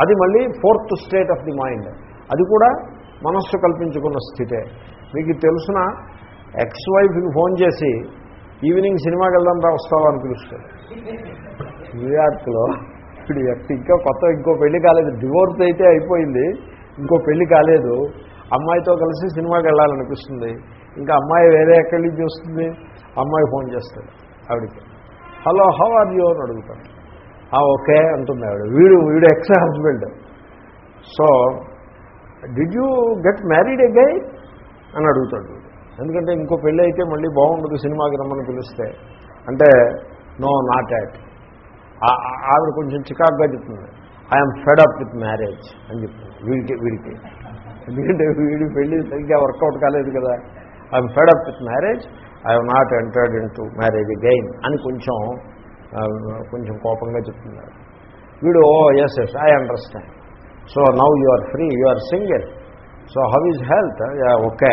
అది మళ్ళీ fourth state of the mind. అది కూడా మనస్సు కల్పించుకున్న స్థితే. మీకు తెలిసిన ఎక్స్ వైఫ్కి ఫోన్ చేసి ఈవినింగ్ సినిమాకి వెళ్దాం రా వస్తావా? అని పిలుస్తాడు న్యూయార్క్లో ఇప్పుడు వ్యక్తి ఇంకా కొత్త ఇంకో పెళ్ళి కాలేదు. డివోర్స్ అయితే అయిపోయింది. ఇంకో పెళ్ళి కాలేదు. అమ్మాయితో కలిసి సినిమాకి వెళ్ళాలనిపిస్తుంది. ఇంకా అమ్మాయి వేరే ఎక్కడి నుంచి వస్తుంది? అమ్మాయి ఫోన్ చేస్తాడు ఆవిడకి. Hello how are you? అని అడుగుతాడు. ఓకే అంటుంది ఆవిడ. వీడు వీడు ex husband so did you get married again అని అడుగుతాడు. ఎందుకంటే ఇంకో పెళ్ళి అయితే మళ్ళీ బాగుండదు సినిమాకి రమ్మని పిలిస్తే. అంటే నో నాట్ యాట్ ఆవిడ కొంచెం చికాక్గా చెప్తుంది. ఐఎమ్ ఫెడ్ విత్ మ్యారేజ్ అని చెప్తుంది. వీడికి వీడికి. ఎందుకంటే వీడి పెళ్ళి సరిగ్గా వర్కౌట్ కాలేదు కదా. I'm fed with marriage I have not entered into marriage again అని కొంచెం కొంచెం కోపంగా చెప్తున్నాడు వీడు ఓ yes yes I understand so now you are free you are single so how is health okay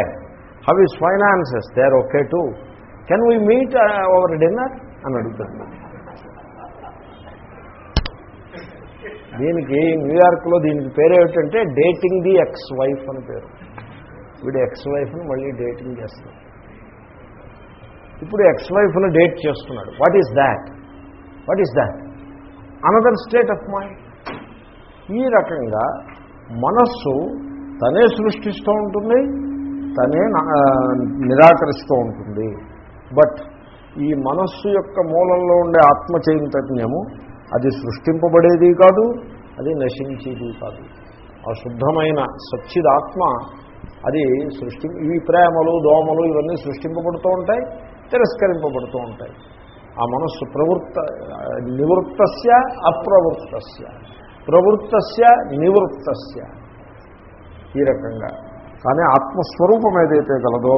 how is finances they are okay too can we meet over dinner అని అడుగుతుంది దీనికి న్యూయార్క్లో దీనికి పేరు ఏమిటంటే డేటింగ్ ది ఎక్స్ వైఫ్ అని పేరు. వీడు ఎక్స్ వైఫ్ని మళ్ళీ డేటింగ్ చేస్తాడు. ఇప్పుడు ఎక్స్ వైఫ్ను డేట్ చేస్తున్నాడు. What is that what is that another state of mind ఈ రకంగా మనస్సు తనే సృష్టిస్తూ ఉంటుంది తనే నిరాకరిస్తూ ఉంటుంది. బట్ ఈ మనస్సు యొక్క మూలంలో ఉండే ఆత్మ చైతన్యము అది సృష్టింపబడేది కాదు అది నశించేది కాదు. ఆ శుద్ధమైన సచ్చిదాత్మ అది సృష్టి ఈ ప్రేమలు దోమలు ఇవన్నీ సృష్టింపబడుతూ ఉంటాయి తిరస్కరింపబడుతూ ఉంటాయి. ఆ మనస్సు ప్రవృత్త నివృత్తస్య అప్రవృత్తస్య. ప్రవృత్తస్య నివృత్తస్య. ఈ రకంగా. కానీ ఆత్మస్వరూపం ఏదైతే గలదో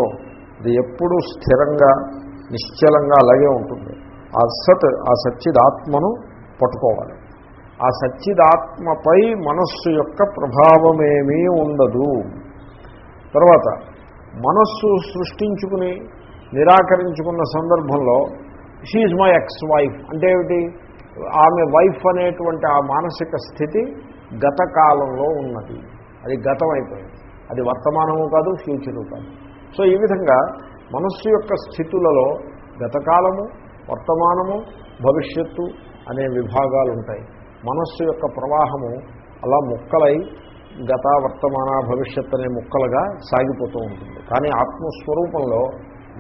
అది ఎప్పుడూ స్థిరంగా నిశ్చలంగా అలాగే ఉంటుంది. ఆ సత్ ఆ సచ్చిదాత్మను పట్టుకోవాలి. ఆ సచ్చిదాత్మపై మనస్సు యొక్క ప్రభావమేమీ ఉండదు. తర్వాత మనస్సు సృష్టించుకుని నిరాకరించుకున్న సందర్భంలో షీఈ్ మై ఎక్స్ వైఫ్ అంటే ఏమిటి? ఆమె వైఫ్ అనేటువంటి ఆ మానసిక స్థితి గత కాలంలో ఉన్నది. అది గతం అయిపోయింది. అది వర్తమానము కాదు ఫ్యూచరు కాదు. సో ఈ విధంగా మనస్సు యొక్క స్థితులలో గతకాలము వర్తమానము భవిష్యత్తు అనే విభాగాలు ఉంటాయి. మనస్సు యొక్క ప్రవాహము అలా ముక్కలై గత వర్తమాన భవిష్యత్ అనే ముక్కలుగా సాగిపోతూ ఉంటుంది. కానీ ఆత్మస్వరూపంలో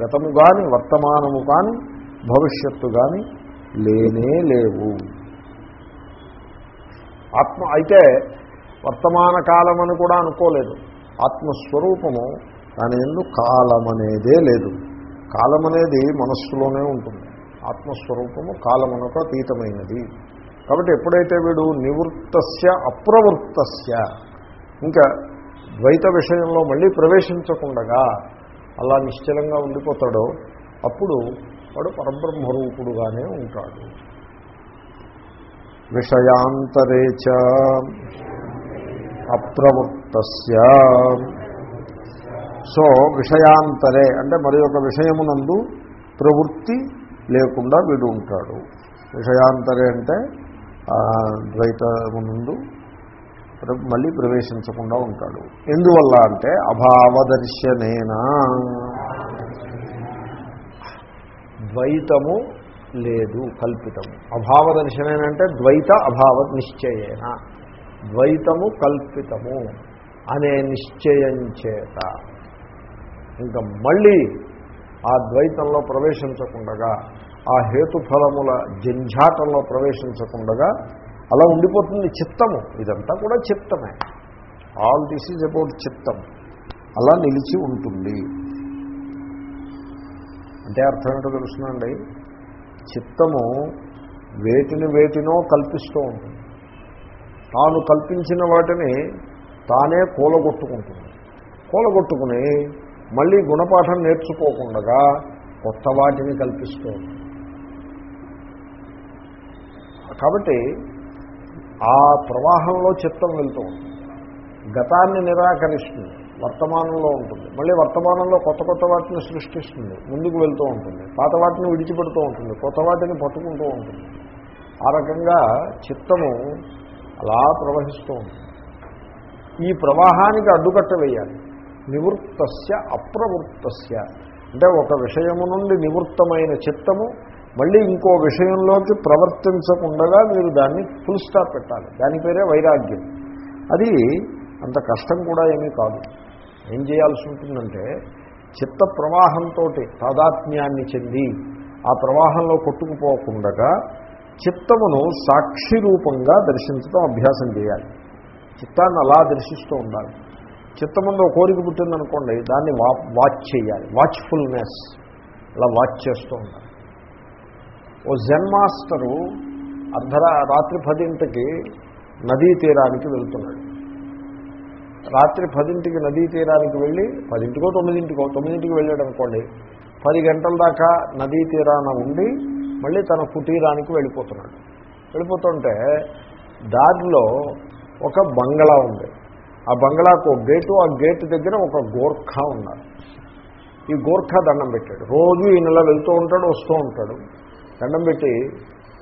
గతము కానీ వర్తమానము కానీ భవిష్యత్తు కానీ లేనే లేవు. ఆత్మ అయితే వర్తమాన కాలం అని కూడా అనుకోలేదు. ఆత్మస్వరూపము దాని ఎందు కాలం అనేదే లేదు. కాలం అనేది మనస్సులోనే ఉంటుంది. ఆత్మస్వరూపము కాలమునకు అతీతమైనది. కాబట్టి ఎప్పుడైతే వీడు నివృత్తస్య అప్రవృత్తస్య ఇంకా ద్వైత విషయంలో మళ్ళీ ప్రవేశించకుండగా అలా నిశ్చలంగా ఉండిపోతాడో అప్పుడు వాడు పరబ్రహ్మరూపుడుగానే ఉంటాడు. విషయాంతరే చ అప్రవృత్త సో విషయాంతరే అంటే మరి ఒక విషయమునందు ప్రవృత్తి లేకుండా వీడు ఉంటాడు. విషయాంతరే అంటే ద్వైతమునందు మళ్ళీ ప్రవేశించకుండా ఉంటాడు. ఎందువల్ల అంటే అభావదర్శనేనా. ద్వైతము లేదు కల్పితము. అభావ దర్శనేనంటే ద్వైత అభావ నిశ్చయేన. ద్వైతము కల్పితము అనే నిశ్చయం చేత. ఇంకా మళ్ళీ ఆ ద్వైతంలో ప్రవేశించకుండగా ఆ హేతుఫలముల జంఝాటంలో ప్రవేశించకుండగా అలా ఉండిపోతుంది చిత్తము. ఇదంతా కూడా చిత్తమే. ఆల్ దిస్ ఈజ్ అబౌట్ చిత్తం అలా నిలిచి ఉంటుంది. అంటే అర్థం ఏంటో తెలుసునండి చిత్తము వేటిని వేటినో కల్పిస్తూ ఉంటుంది. తాను కల్పించిన వాటిని తానే కూలగొట్టుకుంటుంది. కూలగొట్టుకుని మళ్ళీ గుణపాఠం నేర్చుకోకుండా కొత్త వాటిని కల్పిస్తూ కాబట్టి ఆ ప్రవాహంలో చిత్తం వెళ్తూ ఉంటుంది. గతాన్ని నిరాకరిస్తుంది. వర్తమానంలో ఉంటుంది. మళ్ళీ వర్తమానంలో కొత్త కొత్త వాటిని సృష్టిస్తుంది. ముందుకు వెళ్తూ ఉంటుంది. పాత వాటిని విడిచిపెడుతూ ఉంటుంది. కొత్త వాటిని పట్టుకుంటూ ఉంటుంది. ఆ రకంగా చిత్తము అలా ప్రవహిస్తూ ఉంటుంది. ఈ ప్రవాహానికి అడ్డుకట్ట వేయాలి. నివృత్తస్య అప్రవృత్తస్య. అంటే ఒక విషయము నుండి నివృత్తమైన చిత్తము మళ్ళీ ఇంకో విషయంలోకి ప్రవర్తించకుండా మీరు దాన్ని ఫుల్ స్టాప్ పెట్టాలి. దాని పేరే వైరాగ్యం. అది అంత కష్టం కూడా ఏమీ కాదు. ఏం చేయాల్సి ఉంటుందంటే చిత్త ప్రవాహంతో తాదాత్మ్యాన్ని చెంది ఆ ప్రవాహంలో కొట్టుకుపోకుండా చిత్తమును సాక్షి రూపంగా దర్శించడం అభ్యాసం చేయాలి. చిత్తాన్ని అలా దర్శిస్తూ ఉండాలి. చిత్తముందు కోరిక పుట్టిందనుకోండి దాన్ని వా వాచ్ చేయాలి. వాచ్ఫుల్నెస్. అలా వాచ్ చేస్తూ ఉండాలి. ఓ జెన్ మాస్టరు అర్ధరా రాత్రి పదింటికి నదీ తీరానికి వెళ్తున్నాడు. రాత్రి పదింటికి నదీ తీరానికి వెళ్ళి పదింటికో తొమ్మిదింటికో తొమ్మిదింటికి వెళ్ళాడు అనుకోండి. పది గంటల దాకా నదీ తీరాన ఉండి మళ్ళీ తన కుటీరానికి వెళ్ళిపోతున్నాడు. వెళ్ళిపోతుంటే దారిలో ఒక బంగళా ఉంది. ఆ బంగళాకు ఒక గేటు ఆ గేటు దగ్గర ఒక గోర్ఖా ఉన్నారు. ఈ గోర్ఖా దండం పెట్టాడు. రోజు ఈ నెల వెళ్తూ ఉంటాడు వస్తూ ఉంటాడు. దండం పెట్టి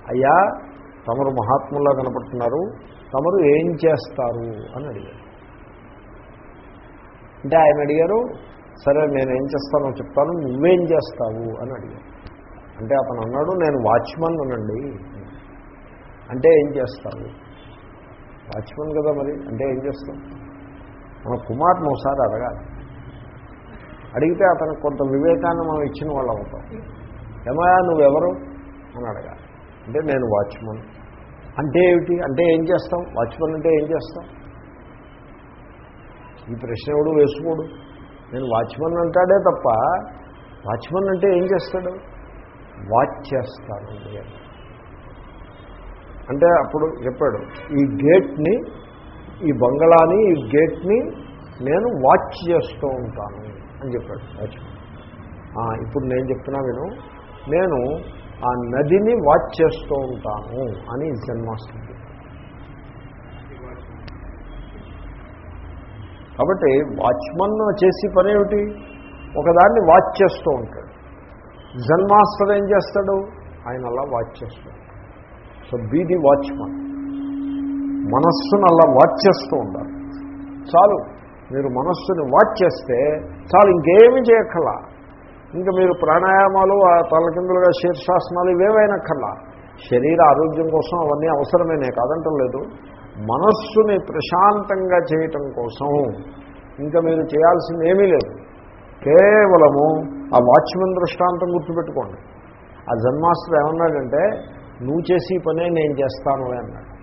అయ్యా తమరు మహాత్ములా కనపడుతున్నారు. తమరు ఏం చేస్తారు? అని అడిగారు అంటే ఆయన అడిగారు సరే నేను ఏం చేస్తానో చెప్తాను నువ్వేం చేస్తావు? అని అడిగారు. అంటే అతను అన్నాడు నేను వాచ్మన్ అనండి. అంటే ఏం చేస్తావు? వాచ్మన్ కదా మరి అంటే ఏం చేస్తాం మన కుమార్ను ఒకసారి అడగాలి. అడిగితే అతనికి కొంత వివేకాన్ని మనం ఇచ్చిన వాళ్ళు అవుతాం. ఏమయా నువ్వెవరు? అని అడగాలి. అంటే నేను వాచ్మన్. అంటే ఏమిటి? అంటే ఏం చేస్తాం వాచ్మన్ అంటే ఏం చేస్తాం ఈ ప్రశ్న ఎవడు వేసుకోడు? నేను వాచ్మన్ అంటాడే తప్ప వాచ్మన్ అంటే ఏం చేస్తాడు? వాచ్ చేస్తాను అంటే అప్పుడు చెప్పాడు ఈ గేట్ని ఈ బంగళాని ఈ గేట్ని నేను వాచ్ చేస్తూ ఉంటాను అని చెప్పాడు వాచ్మన్. ఇప్పుడు నేను చెప్తున్నా విను. నేను ఆ నదిని వాచ్ చేస్తూ ఉంటాను అని జన్ మాస్టర్ కాబట్టి వాచ్మన్ చేసి పని ఏమిటి? ఒకదాన్ని వాచ్ చేస్తూ ఉంటాడు. జన్ మాస్టర్ ఏం చేస్తాడు? ఆయన అలా వాచ్ చేస్తూ ఉంటాడు. సో బీ ది వాచ్మన్ మనస్సును అలా వాచ్ చేస్తూ ఉండాలి. చాలు మీరు మనస్సుని వాచ్ చేస్తే చాలు ఇంకేమి చేయక్కర్లా. ఇంకా మీరు ప్రాణాయామాలు ఆ తలకిందులుగా శీర్షాసనాలు ఇవేవైనక్కర్లా శరీర ఆరోగ్యం కోసం అవన్నీ అవసరమేనే కాదంటలేదు మనస్సుని ప్రశాంతంగా చేయటం కోసం ఇంకా మీరు చేయాల్సింది ఏమీ లేదు. కేవలము ఆ వాచ్మెన్ దృష్టాంతం గుర్తుపెట్టుకోండి. ఆ జన్మాస్టర్ ఏమన్నాడంటే నువ్వు చేసి పనే నేను చేస్తాను అన్నాడు.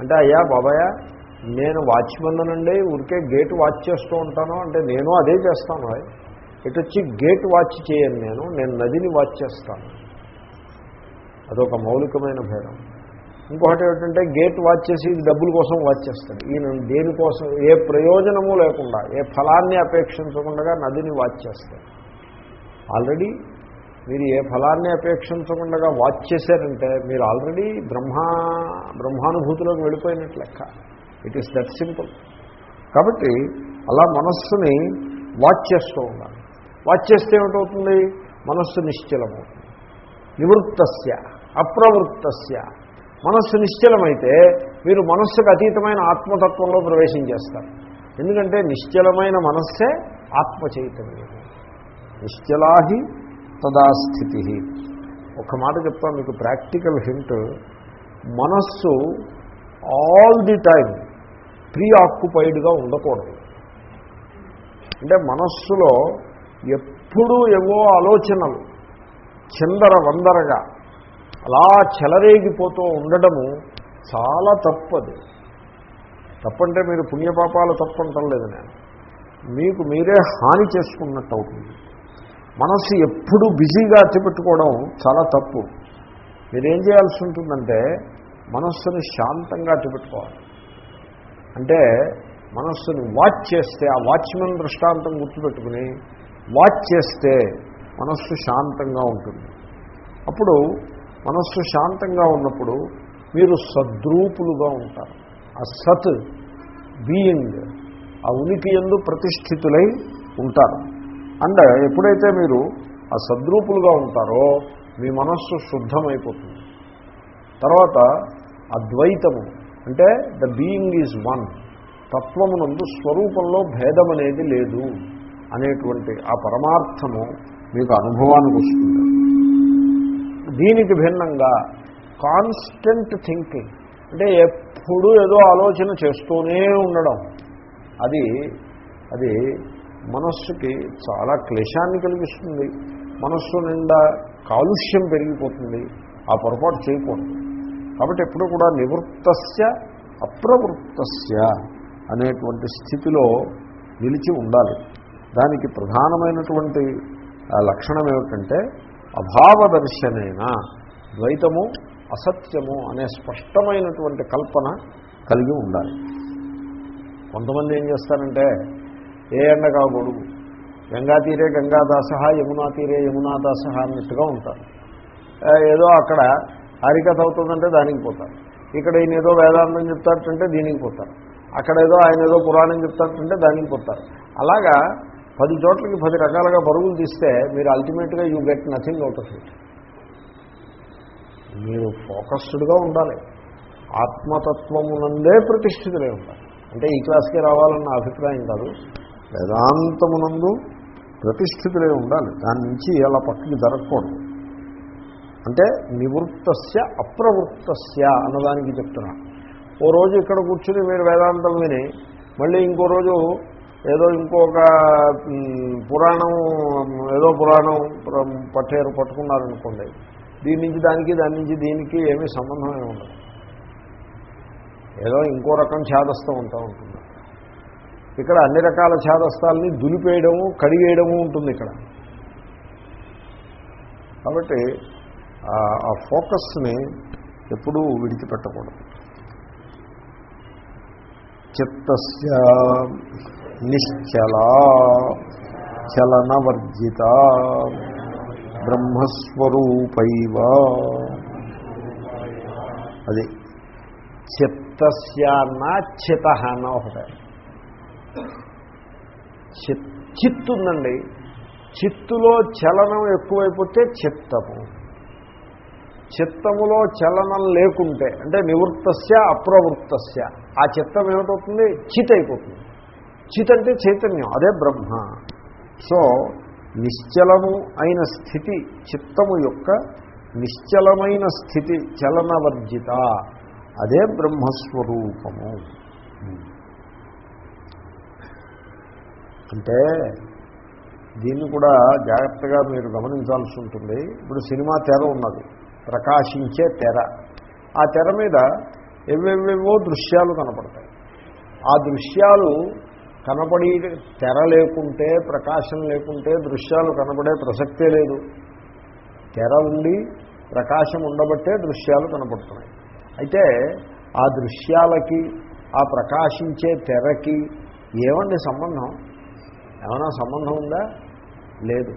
అంటే అయ్యా బాబాయ్ నేను వాచ్మెన్ నుండి ఊరికే గేట్ వాచ్ చేస్తూ ఉంటాను అంటే నేను అదే చేస్తాను ఇటు వచ్చి గేట్ వాచ్ చేయను నేను నేను నదిని వాచ్ చేస్తాను. అదొక మౌలికమైన భేదం. ఇంకొకటి ఏమిటంటే గేట్ వాచ్ చేసి ఇది డబ్బుల కోసం వాచ్ చేస్తాడు. ఈయన దేనికోసం ఏ ప్రయోజనము లేకుండా ఏ ఫలాన్ని అపేక్షించకుండా నదిని వాచ్ చేస్తాడు. ఆల్రెడీ మీరు ఏ ఫలాన్ని అపేక్షించకుండా వాచ్ చేశారంటే మీరు ఆల్రెడీ బ్రహ్మా బ్రహ్మానుభూతిలోకి వెళ్ళిపోయినట్లు లెక్క. ఇట్ ఈస్ దట్ సింపుల్ కాబట్టి అలా మనస్సుని వాచ్ చేస్తూ ఉండాలి. వాచ్ చేస్తే ఏమిటవుతుంది? మనస్సు నిశ్చలమవుతుంది. నివృత్తస్య అప్రవృత్తస్య మనస్సు నిశ్చలమైతే మీరు మనస్సుకు అతీతమైన ఆత్మతత్వంలో ప్రవేశించేస్తారు. ఎందుకంటే నిశ్చలమైన మనస్సే ఆత్మ చైతన్యం నిశ్చలాహి తదాస్థితి ఒక మాట చెప్తా మీకు ప్రాక్టికల్ హింట్. మనస్సు ఆల్ ది టైం ప్రీ ఆక్యుపైడ్గా ఉండకూడదు. అంటే మనస్సులో ఎప్పుడూ ఏవో ఆలోచనలు చిందర వందరగా అలా చెలరేగిపోతూ ఉండడము చాలా తప్పది. తప్పంటే మీరు పుణ్యపాపాలు తప్పంటలేదు నేను. మీకు మీరే హాని చేసుకున్నట్టు అవుతుంది మనస్సు ఎప్పుడు బిజీగా అట్టిపెట్టుకోవడం చాలా తప్పు. మీరేం చేయాల్సి ఉంటుందంటే మనస్సుని శాంతంగా అట్టిపెట్టుకోవాలి అంటే మనస్సుని వాచ్ చేస్తే ఆ వాచ్మెన్ దృష్టాంతం గుర్తుపెట్టుకుని వాచ్ చేస్తే మనస్సు శాంతంగా ఉంటుంది. అప్పుడు మనస్సు శాంతంగా ఉన్నప్పుడు మీరు సద్రూపులుగా ఉంటారు. ఆ సత్ బీయింగ్ ఆ ఉనికి ఎందు ప్రతిష్ఠితులై ఉంటారు. అండ్ ఎప్పుడైతే మీరు ఆ సద్రూపులుగా ఉంటారో మీ మనస్సు శుద్ధమైపోతుంది. తర్వాత అద్వైతము అంటే ద బీయింగ్ ఈజ్ వన్ తత్వమునందు స్వరూపంలో భేదం అనేది లేదు అనేటువంటి ఆ పరమార్థము మీకు అనుభవానికి వస్తుంది. దీనికి భిన్నంగా కాన్స్టెంట్ థింకింగ్ అంటే ఎప్పుడూ ఏదో ఆలోచన చేస్తూనే ఉండడం. అది అది మనస్సుకి చాలా క్లేశాన్ని కలిగిస్తుంది. మనస్సు నిండా కాలుష్యం పెరిగిపోతుంది. ఆ పొరపాటు చేయకూడదు. కాబట్టి ఎప్పుడు కూడా నివృత్తస్య అప్రవృత్తస్య అనేటువంటి స్థితిలో నిలిచి ఉండాలి. దానికి ప్రధానమైనటువంటి లక్షణం ఏమిటంటే అభావదర్శనేన ద్వైతము అసత్యము అనే స్పష్టమైనటువంటి కల్పన కలిగి ఉండాలి. కొంతమంది ఏం చేస్తారంటే ఏ ఎండ కాకూడదు. గంగా తీరే గంగాదాస యమునా తీరే యమునాదాస అన్నట్టుగా ఉంటారు. ఏదో అక్కడ హరికథ అవుతుందంటే దానికి పోతారు. ఇక్కడ ఈయన ఏదో వేదాంతం చెప్తారంటే దీనికి పోతారు. అక్కడ ఏదో ఆయన ఏదో పురాణం చెప్తారంటే దానికి పోతారు. అలాగా పది చోట్లకి పది రకాలుగా పరుగులు తీస్తే మీరు అల్టిమేట్గా you get nothing out of it. మీరు ఫోకస్డ్గా ఉండాలి. ఆత్మతత్వమునందే ప్రతిష్ఠితులే ఉండాలి. అంటే ఈ క్లాస్కే రావాలన్న అభిప్రాయం కాదు. వేదాంతమునందు ప్రతిష్ఠితులే ఉండాలి. దాని నుంచి అలా పక్కకి జరగకూడదు. అంటే నివృత్తస్య అప్రవృత్తస్య అన్నదానికి చెప్తున్నా. ఓ రోజు ఇక్కడ కూర్చుని మీరు వేదాంతం విని మళ్ళీ ఇంకో రోజు ఏదో ఇంకొక పురాణం ఏదో పురాణం పట్టేరు పట్టుకున్నారనుకోండి దీని నుంచి దానికి దాని నుంచి దీనికి ఏమీ సంబంధమే ఉండదు. ఏదో ఇంకో రకం ఛాదస్థం ఉంటా ఉంటుంది. ఇక్కడ అన్ని రకాల ఛాదస్థాలని దులిపేయడము కడిగేయడము ఉంటుంది ఇక్కడ. కాబట్టి ఆ- ఆ ఫోకస్ని ఎప్పుడూ విడిచిపెట్టకూడదు. చిత్తస్య నిశ్చల చలనవర్జిత బ్రహ్మస్వరూపైవ. అది చిత్తస్య అన్న చిత అన్న ఒకటే. చిత్ చిత్తు ఉందండి చిత్తులో చలనం ఎక్కువైపోతే చిత్తము. చిత్తములో చలనం లేకుంటే అంటే నివృత్తస్య అప్రవృత్తస్య ఆ చిత్తం ఏమిటవుతుంది చిత్ అయిపోతుంది. చిత్ అంటే చైతన్యం అదే బ్రహ్మ. సో నిశ్చలము అయిన స్థితి చిత్తము యొక్క నిశ్చలమైన స్థితి చలనవర్జిత అదే బ్రహ్మస్వరూపము. అంటే దీన్ని కూడా జాగ్రత్తగా మీరు గమనించాల్సి ఉంటుంది. ఇప్పుడు సినిమా తెర ఉన్నది. ప్రకాశించే తెర. ఆ తెర మీద ఎవేవేవో దృశ్యాలు కనపడతాయి. ఆ దృశ్యాలు కనపడి తెర లేకుంటే ప్రకాశం లేకుంటే దృశ్యాలు కనపడే ప్రసక్తే లేదు. తెర ఉండి ప్రకాశం ఉండబట్టే దృశ్యాలు కనపడుతున్నాయి. అయితే ఆ దృశ్యాలకి ఆ ప్రకాశించే తెరకి ఏమండి సంబంధం? ఏమైనా సంబంధం ఉందా? లేదు.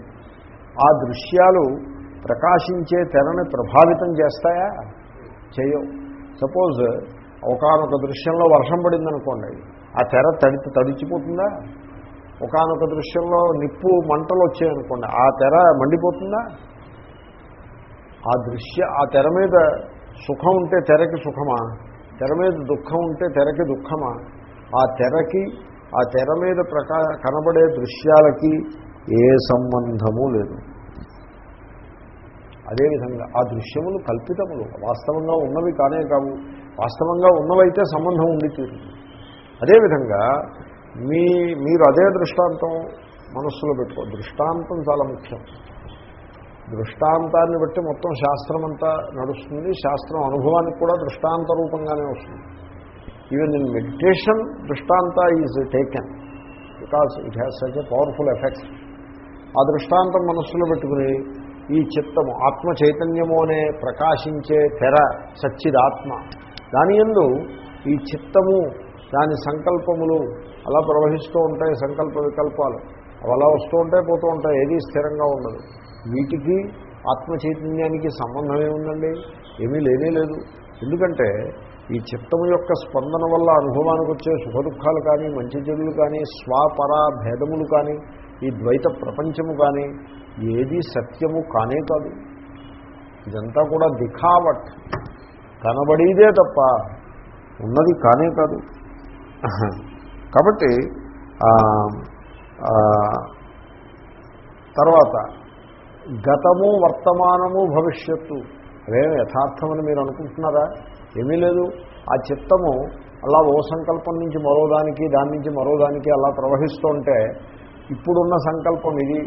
ఆ దృశ్యాలు ప్రకాశించే తెరని ప్రభావితం చేస్తాయా? చేయవు. సపోజ్ ఒకనొక దృశ్యంలో వర్షం పడిందనుకోండి ఆ తెర తడి తడిచిపోతుందా? ఒకనొక దృశ్యంలో నిప్పు మంటలు వచ్చాయనుకోండి ఆ తెర మండిపోతుందా? ఆ దృశ్య ఆ తెర మీద సుఖం ఉంటే తెరకి సుఖమా? తెర మీద దుఃఖం ఉంటే తెరకి దుఃఖమా? ఆ తెరకి ఆ తెర మీద ప్రకా కనబడే దృశ్యాలకి ఏ సంబంధము లేదు. అదేవిధంగా ఆ దృశ్యములు కల్పితములు వాస్తవంగా ఉన్నవి కానే కావు. వాస్తవంగా ఉన్నవైతే సంబంధం ఉండి తీరుతుంది. అదేవిధంగా మీ మీరు అదే దృష్టాంతం మనస్సులో పెట్టుకో దృష్టాంతం చాలా ముఖ్యం. దృష్టాంతాన్ని బట్టి మొత్తం శాస్త్రం అంతా నడుస్తుంది శాస్త్రం అనుభవానికి కూడా దృష్టాంత రూపంగానే వస్తుంది. Even in meditation దృష్టాంత is taken because it has such a powerful effect ఆ దృష్టాంతం మనస్సులో పెట్టుకుని ఈ చిత్తము ఆత్మ చైతన్యము అనే ప్రకాశించే తెర సచ్చిదాత్మ. దాని ఎందు ఈ చిత్తము దాని సంకల్పములు అలా ప్రవహిస్తూ ఉంటాయి సంకల్ప వికల్పాలు. అవి అలా వస్తూ ఉంటాయి పోతూ ఉంటాయి ఏది స్థిరంగా ఉండదు. వీటికి ఆత్మ చైతన్యానికి సంబంధం ఏముందండి ఏమీ లేనే లేదు. ఎందుకంటే ఈ చిత్తము యొక్క స్పందన వల్ల అనుభవానికి వచ్చే సుఖదుఖాలు కానీ మంచి చెడులు కానీ స్వాపర భేదములు కానీ ఈ ద్వైత ప్రపంచము కానీ ఏది సత్యము కానే కాదు. ఇదంతా కూడా దిఖావట్ కనబడేదే తప్ప ఉన్నది కానే కాదు. కాబట్టి తర్వాత గతము వర్తమానము భవిష్యత్తు. అదేం యథార్థమని మీరు అనుకుంటున్నారా? ఏమీ లేదు. ఆ చిత్తము అలా ఓ సంకల్పం నుంచి మరో దానికి దాని నుంచి మరో దానికి అలా ప్రవహిస్తుంటే ఇప్పుడున్న సంకల్పం ఇది.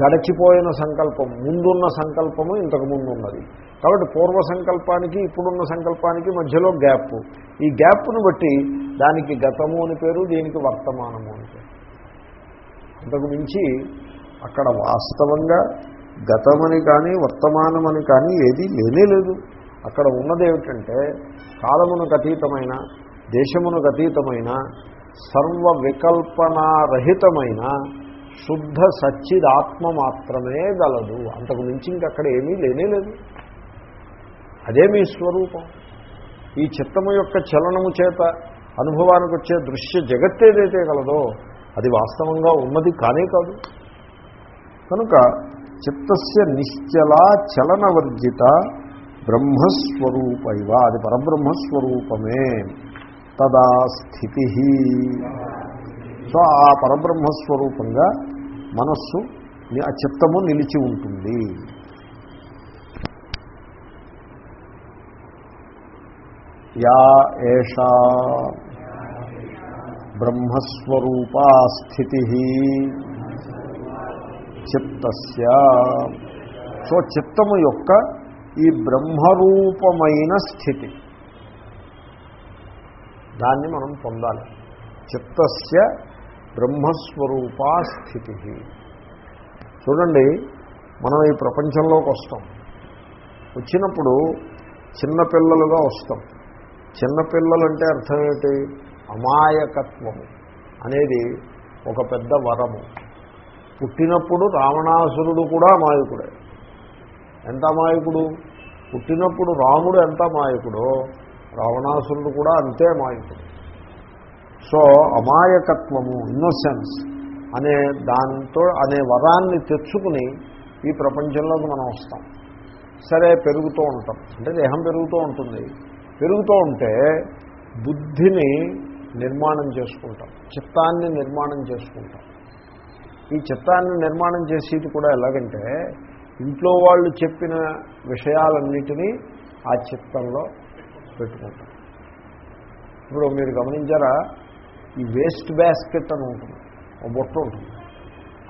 గడచిపోయిన సంకల్పం ముందున్న సంకల్పము ఇంతకు ముందు ఉన్నది కాబట్టి పూర్వ సంకల్పానికి ఇప్పుడున్న సంకల్పానికి మధ్యలో గ్యాప్. ఈ గ్యాప్ను బట్టి దానికి గతము అని పేరు దీనికి వర్తమానము అని పేరు. అంతకు మించి అక్కడ వాస్తవంగా గతమని కానీ వర్తమానమని కానీ ఏది లేనే లేదు. అక్కడ ఉన్నది ఏమిటంటే కాలమునకు అతీతమైన దేశమునకు అతీతమైన సర్వ వికల్పనారహితమైన శుద్ధ సచ్చిదాత్మ మాత్రమే గలదు. అంతకు మించి ఇంకక్కడ ఏమీ లేనే లేదు. అదే మీ స్వరూపం. ఈ చిత్తము యొక్క చలనము చేత అనుభవానికి వచ్చే దృశ్య జగత్ ఏదైతే గలదో అది వాస్తవంగా ఉన్నది కానే కాదు. కనుక చిత్తస్య నిశ్చల చలనవర్జిత బ్రహ్మస్వరూపైవ. అది పరబ్రహ్మస్వరూపమే. తదా స్థితి. సో ఆ పరబ్రహ్మస్వరూపంగా మనస్సు ఆ చిత్తము నిలిచి ఉంటుంది. యా ఏషా బ్రహ్మస్వరూపా స్థితి చిత్తస్య. సో చిత్తము యొక్క ఈ బ్రహ్మరూపమైన స్థితి. దాన్ని మనం పొందాలి. చిత్తస్య బ్రహ్మస్వరూపా స్థితి. చూడండి మనం ఈ ప్రపంచంలోకి వస్తాం. వచ్చినప్పుడు చిన్నపిల్లలుగా వస్తాం. చిన్నపిల్లలు అంటే అర్థం ఏమిటి అమాయకత్వము అనేది ఒక పెద్ద వరము. పుట్టినప్పుడు రావణాసురుడు కూడా అమాయకుడే. ఎంత అమాయకుడు? పుట్టినప్పుడు రాముడు ఎంత అమాయకుడో రావణాసురుడు కూడా అంతే అమాయకుడు. సో అమాయకత్వము ఇన్నోసెన్స్ అనే దాంతో అనే వరాన్ని తెచ్చుకుని ఈ ప్రపంచంలోకి మనం వస్తాం. సరే పెరుగుతూ ఉంటాం. అంటే దేహం పెరుగుతూ ఉంటుంది. పెరుగుతూ ఉంటే బుద్ధిని నిర్మాణం చేసుకుంటాం. చిత్తాన్ని నిర్మాణం చేసుకుంటాం. ఈ చిత్తాన్ని నిర్మాణం చేసేది కూడా ఎలాగంటే ఇంట్లో వాళ్ళు చెప్పిన విషయాలన్నిటినీ ఆ చిత్తంలో పెట్టుకుంటాం. ఇప్పుడు మీరు గమనించారా? ఈ వేస్ట్ బ్యాస్కెట్ అని ఉంటుంది. ఒక బుట్ట ఉంటుంది.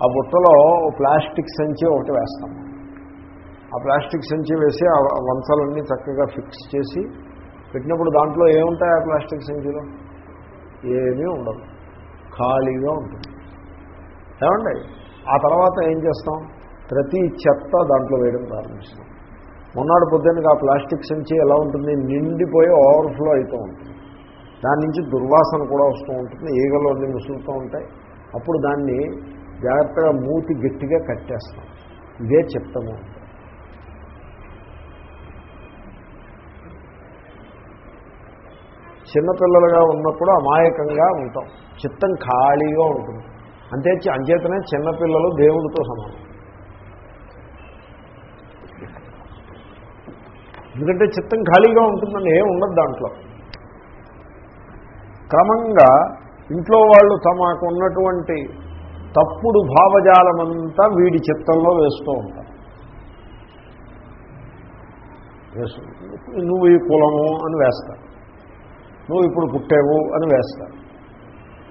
ఆ బుట్టలో ప్లాస్టిక్ సంచి ఒకటి వేస్తాం. ఆ ప్లాస్టిక్ సంచి వేసి ఆ వంచలన్నీ చక్కగా ఫిక్స్ చేసి పెట్టినప్పుడు దాంట్లో ఏముంటాయి ఆ ప్లాస్టిక్ సంచిలో? ఏమీ ఉండదు. ఖాళీగా ఉంటుంది. ఏమండి? ఆ తర్వాత ఏం చేస్తాం? ప్రతి చెత్త దాంట్లో వేయడం ప్రారంభిస్తాం. మొన్నటి పొద్దున్నకి ఆ ప్లాస్టిక్ సంచి ఎలా ఉంటుంది? నిండిపోయి ఓవర్ఫ్లో అవుతూ ఉంటుంది. దాని నుంచి దుర్వాసన కూడా వస్తూ ఉంటుంది. ఈగలు అన్ని ముసులుతూ ఉంటాయి. అప్పుడు దాన్ని జాగ్రత్తగా మూతి గట్టిగా కట్టేస్తాం ఇదే చిత్తము చిన్నపిల్లలుగా ఉన్నప్పుడు అమాయకంగా ఉంటాం. చిత్తం ఖాళీగా ఉంటుంది. అంతే అంచేతనే చిన్నపిల్లలు దేవుడితో సమానం. ఎందుకంటే చిత్తం ఖాళీగా ఉంటుందని ఏం ఉండదు దాంట్లో. క్రమంగా ఇంట్లో వాళ్ళు తమకు ఉన్నటువంటి తప్పుడు భావజాలమంతా వీడి చిత్తంలో వేస్తూ ఉంటారు. నువ్వు ఈ కులము అని వేస్తారు. నువ్వు ఇప్పుడు పుట్టావు అని వేస్తారు.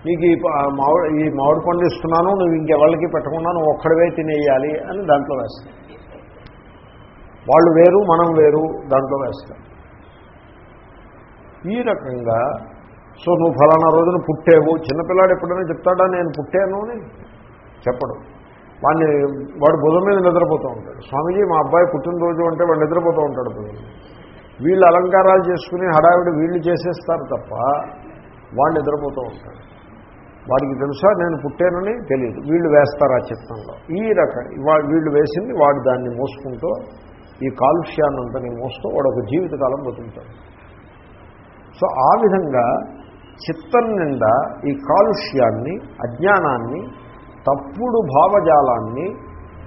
నీకు ఈ మామిడి ఈ మామిడి పండు ఇస్తున్నాను నువ్వు ఇంకెవరికి పెట్టకుండా నువ్వు ఒక్కడవే తినేయాలి అని దాంట్లో వేస్తావు వాళ్ళు వేరు మనం వేరు దాంట్లో వేస్తాం ఈ రకంగా సో నువ్వు ఫలానా రోజున పుట్టావు. చిన్నపిల్లాడు ఎప్పుడైనా చెప్తాడా నేను పుట్టాను అని? చెప్పడు. వాడిని వాడు భుజం మీద నిద్రపోతూ ఉంటాడు. స్వామీజీ మా అబ్బాయి పుట్టినరోజు అంటే వాడు నిద్రపోతూ ఉంటాడు భుజం వీళ్ళు అలంకారాలు చేసుకుని హడావిడి వీళ్ళు చేసేస్తారు తప్ప వాడు నిద్రపోతూ ఉంటాడు. వాడికి తెలుసా నేను పుట్టానని తెలియదు. వీళ్ళు వేస్తారు ఆ చిత్తంలో? ఈ రకం వా- వీళ్ళు వేసింది వాడు దాన్ని మోసుకుంటూ ఈ కాలుష్యాన్నంతని మోస్తూ వాడు ఒక జీవితకాలం బతుకుతాడు. సో ఆ విధంగా చిత్తం నిండా ఈ కాలుష్యాన్ని అజ్ఞానాన్ని తప్పుడు భావజాలాన్ని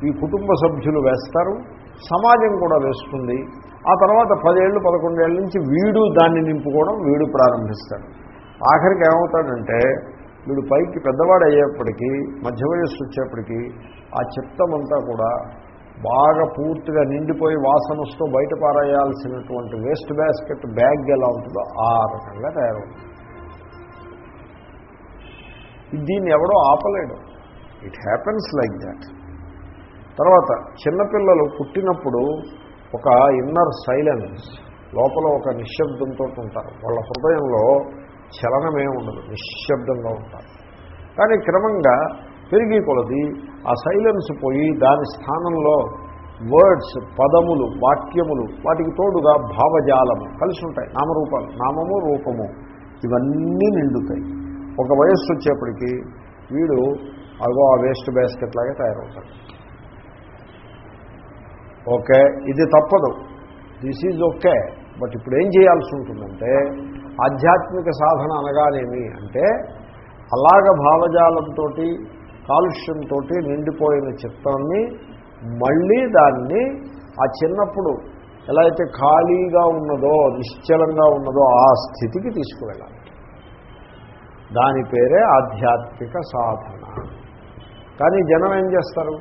ఈ కుటుంబ సభ్యులు వేస్తారు సమాజం కూడా వేస్తుంది. ఆ తర్వాత పదేళ్ళు పదకొండేళ్ళ నుంచి వీడు దాన్ని నింపుకోవడం వీడు ప్రారంభిస్తాడు ఆఖరికి ఏమవుతాడంటే వీడు పైకి పెద్దవాడు అయ్యేప్పటికీ మధ్య వయస్సు వచ్చేప్పటికీ ఆ చిత్తమంతా కూడా బాగా పూర్తిగా నిండిపోయి వాసన వస్తూ బయట పారేయాల్సినటువంటి వేస్ట్ బ్యాస్కెట్ బ్యాగ్ ఎలా ఉంటుందో ఆ రకంగా తయారవుతుంది. దీన్ని ఎవడో ఆపలేడు. ఇట్ హ్యాపెన్స్ లైక్ దాట్ తర్వాత చిన్నపిల్లలు పుట్టినప్పుడు ఒక ఇన్నర్ సైలెన్స్ లోపల ఒక నిశ్శబ్దంతో ఉంటారు. వాళ్ళ హృదయంలో చలనమే ఉండదు నిశ్శబ్దంగా ఉంటారు. కానీ క్రమంగా పెరిగి కొలది ఆ సైలెన్స్ పోయి దాని స్థానంలో వర్డ్స్ పదములు వాక్యములు వాటికి తోడుగా భావజాలము కలిసి ఉంటాయి. నామరూపాలు నామము రూపము ఇవన్నీ నిండుతాయి. ఒక వయస్సు వచ్చేప్పటికీ వీడు అగో ఆ వేస్ట్ బ్యాస్కెట్ లాగా తయారవుతాడు. ఓకే ఇది తప్పదు. దిస్ ఈజ్ ఓకే బట్ ఇప్పుడు ఏం చేయాల్సి ఉంటుందంటే ఆధ్యాత్మిక సాధన అనగానేమి అంటే అలాగ భావజాలంతో కాలుష్యంతో నిండిపోయిన చిత్తాన్ని మళ్ళీ దాన్ని ఆ చిన్నప్పుడు ఎలా అయితే ఖాళీగా ఉన్నదో నిశ్చలంగా ఉన్నదో ఆ స్థితికి తీసుకువెళ్ళాలి. దాని పేరే ఆధ్యాత్మిక సాధన. కానీ జనం ఏం చేస్తారు?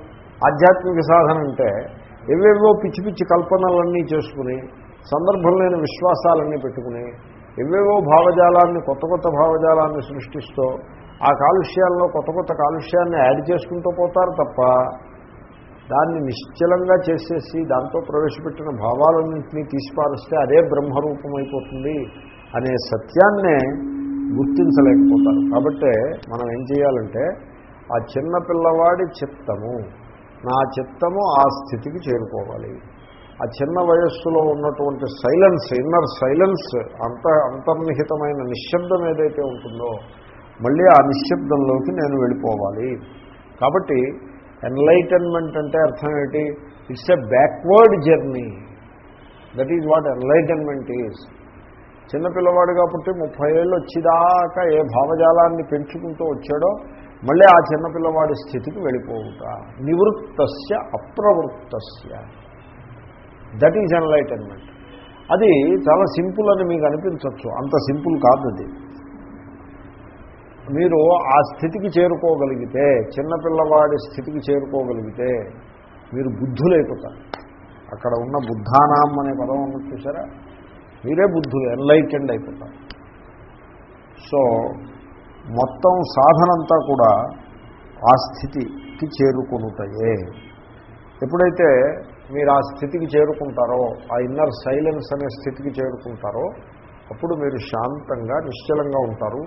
ఆధ్యాత్మిక సాధన అంటే ఎవేవో పిచ్చి పిచ్చి కల్పనలన్నీ చేసుకుని సందర్భం లేని విశ్వాసాలన్నీ పెట్టుకుని ఎవేవో భావజాలాన్ని కొత్త కొత్త భావజాలాన్ని సృష్టిస్తూ ఆ కాలుష్యాల్లో కొత్త కొత్త కాలుష్యాన్ని యాడ్ చేసుకుంటూ పోతారు తప్ప దాన్ని నిశ్చలంగా చేసేసి దాంతో ప్రవేశపెట్టిన భావాలన్నింటినీ తీసిపారిస్తే అదే బ్రహ్మరూపం అయిపోతుంది అనే సత్యాన్నే గుర్తించలేకపోతారు. కాబట్టే మనం ఏం చేయాలంటే ఆ చిన్న పిల్లవాడి చిత్తము నా చిత్తము ఆ స్థితికి చేరుకోవాలి. ఆ చిన్న వయస్సులో ఉన్నటువంటి సైలెన్స్ ఇన్నర్ సైలెన్స్ అంత అంతర్నిహితమైన నిశ్శబ్దం ఏదైతే ఉంటుందో మళ్ళీ ఆ నిశ్శబ్దంలోకి నేను వెళ్ళిపోవాలి. కాబట్టి ఎన్లైటన్మెంట్ అంటే అర్థం ఏంటి it's a backward journey that is what enlightenment is చిన్నపిల్లవాడుగా పుట్టి ముప్పై ఏళ్ళు వచ్చేదాకా ఏ భావజాలాన్ని పెంచుకుంటూ వచ్చాడో మళ్ళీ ఆ చిన్నపిల్లవాడి స్థితికి వెళ్ళిపోవుట. నివృత్తస్య అప్రవృత్తస్య. దట్ ఈజ్ ఎన్లైటన్మెంట్ అది చాలా సింపుల్ అని మీకు అనిపించవచ్చు. అంత సింపుల్ కాదు అది మీరు ఆ స్థితికి చేరుకోగలిగితే చిన్నపిల్లవాడి స్థితికి చేరుకోగలిగితే మీరు బుద్ధులైపోతారు. అక్కడ ఉన్న బుద్ధానాం అనే పదం ఉన్నది చూసారా? మీరే బుద్ధులు ఎన్లైటెండ్ అయిపోతారు. సో మొత్తం సాధనంతా కూడా ఆ స్థితికి చేరుకునుటయే. ఎప్పుడైతే మీరు ఆ స్థితికి చేరుకుంటారో ఆ ఇన్నర్ సైలెన్స్ అనే స్థితికి చేరుకుంటారో అప్పుడు మీరు శాంతంగా నిశ్చలంగా ఉంటారు.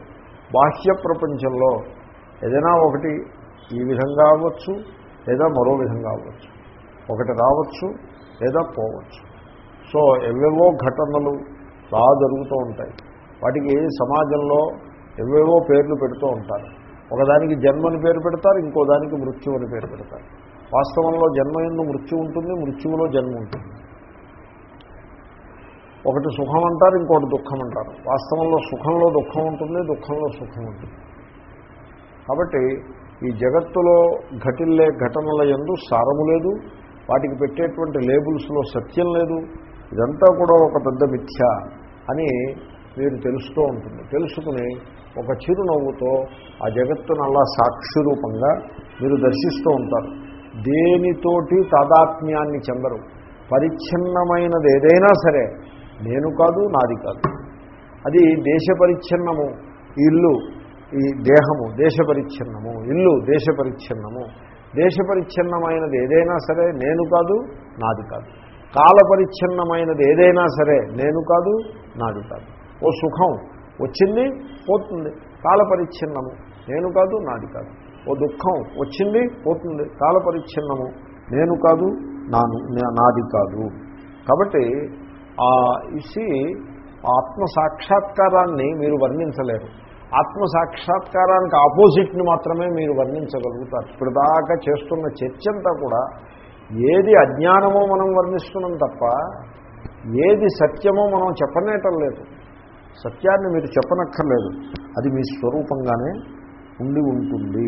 బాహ్య ప్రపంచంలో ఏదైనా ఒకటి ఈ విధంగా అవ్వచ్చు లేదా మరో విధంగా అవ్వచ్చు. ఒకటి రావచ్చు లేదా పోవచ్చు. సో ఎవేవో ఘటనలు బాగా జరుగుతూ ఉంటాయి. వాటికి సమాజంలో ఎవేవో పేర్లు పెడుతూ ఉంటారు. ఒకదానికి జన్మని పేరు పెడతారు ఇంకో దానికి మృత్యు అని పేరు పెడతారు. వాస్తవంలో జన్మ ఎందు మృత్యు ఉంటుంది మృత్యువులో జన్మ ఉంటుంది. ఒకటి సుఖం అంటారు ఇంకోటి దుఃఖం అంటారు. వాస్తవంలో సుఖంలో దుఃఖం ఉంటుంది దుఃఖంలో సుఖం ఉంటుంది. కాబట్టి ఈ జగత్తులో ఘటిల్లే ఘటనల ఎందు సారము లేదు వాటికి పెట్టేటువంటి లేబుల్స్లో సత్యం లేదు ఇదంతా కూడా ఒక పెద్ద మిథ్య అని మీరు తెలుస్తూ ఉంటుంది. తెలుసుకుని ఒక చిరునవ్వుతో ఆ జగత్తును అలా సాక్షి రూపంగా మీరు దర్శిస్తూ ఉంటారు. దేనితోటి తాదాత్మ్యాన్ని చెందరు? పరిచ్ఛిన్నమైనది ఏదైనా సరే నేను కాదు నాది కాదు. అది దేశ పరిచ్ఛిన్నము ఇల్లు ఈ దేహము దేశ పరిచ్ఛిన్నము ఇల్లు దేశ పరిచ్ఛిన్నము. దేశ పరిచ్ఛిన్నమైనది ఏదైనా సరే నేను కాదు నాది కాదు. కాలపరిచ్ఛిన్నమైనది ఏదైనా సరే నేను కాదు నాది కాదు. ఓ సుఖం వచ్చింది పోతుంది. కాలపరిచ్ఛిన్నము నేను కాదు నాది కాదు. ఓ దుఃఖం వచ్చింది పోతుంది. కాలపరిచ్ఛిన్నము నేను కాదు నాను నాది కాదు. కాబట్టి ఆ ఇసి ఆత్మ సాక్షాత్కారాన్ని మీరు వర్ణించలేరు. ఆత్మ సాక్షాత్కారానికి ఆపోజిట్ని మాత్రమే మీరు వర్ణించగలుగుతారు. ఇప్పుడు దాకా చేస్తున్న చర్చంతా కూడా ఏది అజ్ఞానమో మనం వర్ణిస్తున్నాం తప్ప ఏది సత్యమో మనం చెప్పనేటం లేదు. సత్యాన్ని మీరు చెప్పనక్కర్లేదు. అది మీ స్వరూపంగానే ఉండి ఉంటుంది.